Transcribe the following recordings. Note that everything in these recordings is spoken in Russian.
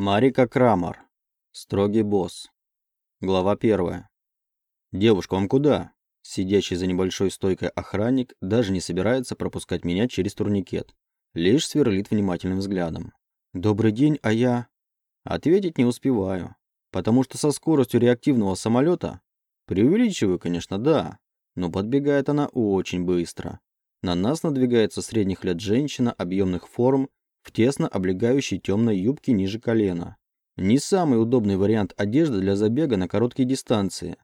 Марика Крамар. Строгий босс. Глава первая. «Девушка, вам куда?» Сидящий за небольшой стойкой охранник даже не собирается пропускать меня через турникет. Лишь сверлит внимательным взглядом. «Добрый день, а я...» Ответить не успеваю, потому что со скоростью реактивного самолета... Преувеличиваю, конечно, да, но подбегает она очень быстро. На нас надвигается средних лет женщина объемных форм в тесно облегающей темной юбке ниже колена. Не самый удобный вариант одежды для забега на короткие дистанции.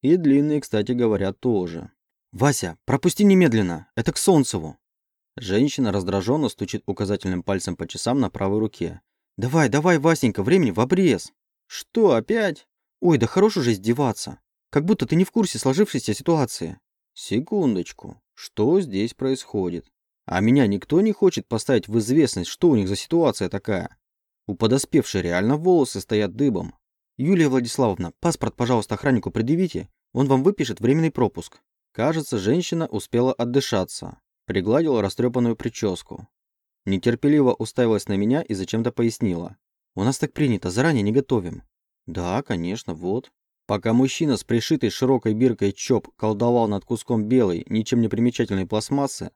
И длинные, кстати говоря, тоже. «Вася, пропусти немедленно! Это к Солнцеву!» Женщина раздраженно стучит указательным пальцем по часам на правой руке. «Давай, давай, Васенька, времени в обрез!» «Что, опять?» «Ой, да хорош уже издеваться! Как будто ты не в курсе сложившейся ситуации!» «Секундочку, что здесь происходит?» А меня никто не хочет поставить в известность, что у них за ситуация такая. У подоспевшей реально волосы стоят дыбом. Юлия Владиславовна, паспорт, пожалуйста, охраннику предъявите, он вам выпишет временный пропуск. Кажется, женщина успела отдышаться. Пригладила растрепанную прическу. Нетерпеливо уставилась на меня и зачем-то пояснила. «У нас так принято, заранее не готовим». «Да, конечно, вот». Пока мужчина с пришитой широкой биркой ЧОП колдовал над куском белой, ничем не примечательной пластмассы,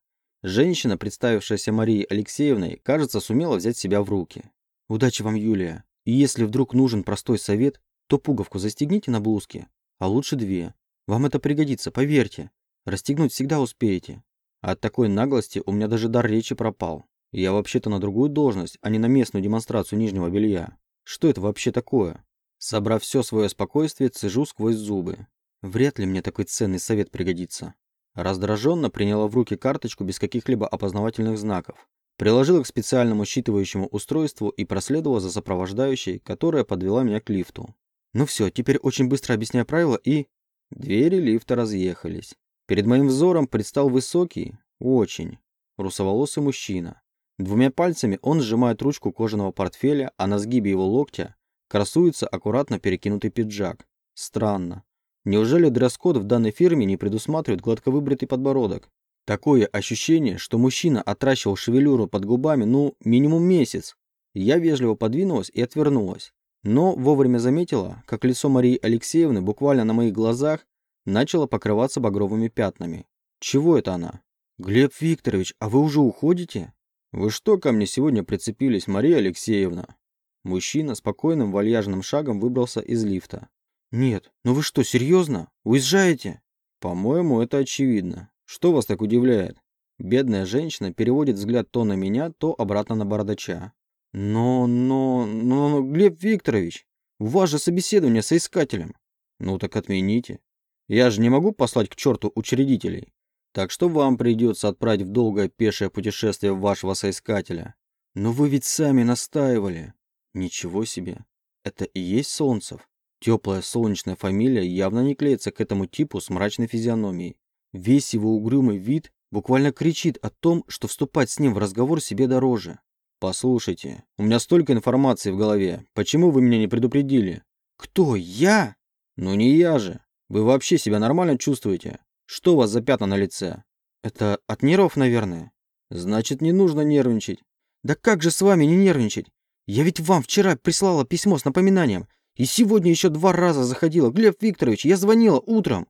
Женщина, представившаяся Марией Алексеевной, кажется, сумела взять себя в руки. «Удачи вам, Юлия. И если вдруг нужен простой совет, то пуговку застегните на блузке, а лучше две. Вам это пригодится, поверьте. Расстегнуть всегда успеете». От такой наглости у меня даже дар речи пропал. Я вообще-то на другую должность, а не на местную демонстрацию нижнего белья. Что это вообще такое? Собрав все свое спокойствие, цежу сквозь зубы. Вряд ли мне такой ценный совет пригодится. Раздраженно приняла в руки карточку без каких-либо опознавательных знаков. Приложила к специальному считывающему устройству и проследовала за сопровождающей, которая подвела меня к лифту. Ну все, теперь очень быстро объясняю правила и... Двери лифта разъехались. Перед моим взором предстал высокий, очень, русоволосый мужчина. Двумя пальцами он сжимает ручку кожаного портфеля, а на сгибе его локтя красуется аккуратно перекинутый пиджак. Странно. Неужели дресс-код в данной фирме не предусматривает гладковыбритый подбородок? Такое ощущение, что мужчина отращивал шевелюру под губами, ну, минимум месяц. Я вежливо подвинулась и отвернулась. Но вовремя заметила, как лицо Марии Алексеевны буквально на моих глазах начало покрываться багровыми пятнами. Чего это она? «Глеб Викторович, а вы уже уходите?» «Вы что ко мне сегодня прицепились, Мария Алексеевна?» Мужчина спокойным вальяжным шагом выбрался из лифта. «Нет, ну вы что, серьезно? Уезжаете?» «По-моему, это очевидно. Что вас так удивляет?» Бедная женщина переводит взгляд то на меня, то обратно на бородача. «Но, но, но, Глеб Викторович, у вас же собеседование с искателем». «Ну так отмените. Я же не могу послать к черту учредителей. Так что вам придется отправить в долгое пешее путешествие вашего соискателя. Но вы ведь сами настаивали». «Ничего себе. Это и есть Солнцев?» Теплая солнечная фамилия явно не клеится к этому типу с мрачной физиономией. Весь его угрюмый вид буквально кричит о том, что вступать с ним в разговор себе дороже. «Послушайте, у меня столько информации в голове. Почему вы меня не предупредили?» «Кто? Я?» «Ну не я же. Вы вообще себя нормально чувствуете? Что у вас за пятна на лице?» «Это от нервов, наверное». «Значит, не нужно нервничать». «Да как же с вами не нервничать? Я ведь вам вчера прислала письмо с напоминанием. И сегодня еще два раза заходила. Глеб Викторович, я звонила утром.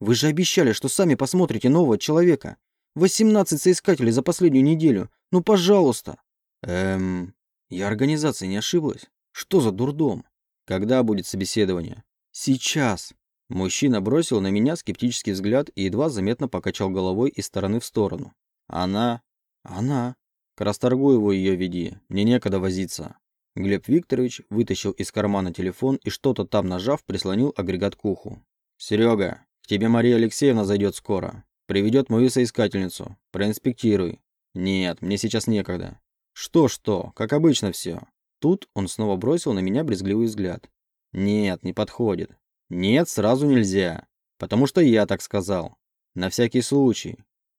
Вы же обещали, что сами посмотрите нового человека. 18 соискателей за последнюю неделю. Ну, пожалуйста. Эм, я организация не ошиблась. Что за дурдом? Когда будет собеседование? Сейчас. Мужчина бросил на меня скептический взгляд и едва заметно покачал головой из стороны в сторону. Она? Она. К Расторгуеву ее веди. Мне некогда возиться. Глеб Викторович вытащил из кармана телефон и что-то там нажав, прислонил агрегат к уху. «Серега, к тебе Мария Алексеевна зайдет скоро. Приведет мою соискательницу. Проинспектируй. Нет, мне сейчас некогда. Что-что, как обычно все. Тут он снова бросил на меня брезгливый взгляд. Нет, не подходит. Нет, сразу нельзя. Потому что я так сказал. На всякий случай.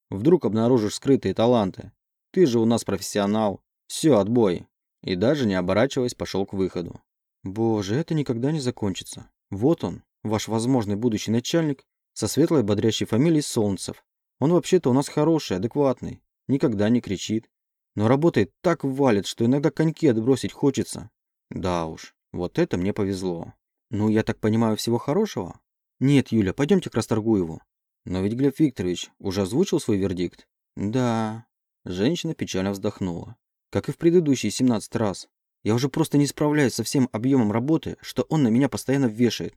Вдруг обнаружишь скрытые таланты. Ты же у нас профессионал. Все, отбой и даже не оборачиваясь пошел к выходу. Боже, это никогда не закончится. Вот он, ваш возможный будущий начальник, со светлой бодрящей фамилией Солнцев. Он вообще-то у нас хороший, адекватный, никогда не кричит. Но работает так валит, что иногда коньки отбросить хочется. Да уж, вот это мне повезло. Ну, я так понимаю, всего хорошего? Нет, Юля, пойдемте к Расторгуеву. Но ведь Глеб Викторович уже озвучил свой вердикт. Да. Женщина печально вздохнула. Как и в предыдущие 17 раз. Я уже просто не справляюсь со всем объемом работы, что он на меня постоянно вешает.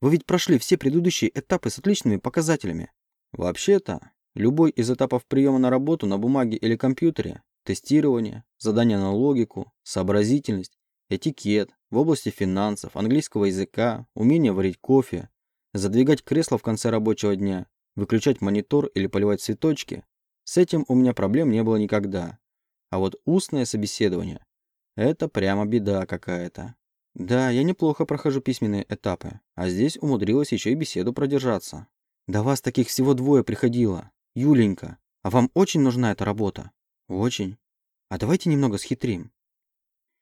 Вы ведь прошли все предыдущие этапы с отличными показателями. Вообще-то, любой из этапов приема на работу на бумаге или компьютере, тестирование, задание на логику, сообразительность, этикет, в области финансов, английского языка, умение варить кофе, задвигать кресло в конце рабочего дня, выключать монитор или поливать цветочки, с этим у меня проблем не было никогда. А вот устное собеседование – это прямо беда какая-то. Да, я неплохо прохожу письменные этапы, а здесь умудрилась еще и беседу продержаться. Да вас таких всего двое приходило. Юленька, а вам очень нужна эта работа? Очень. А давайте немного схитрим.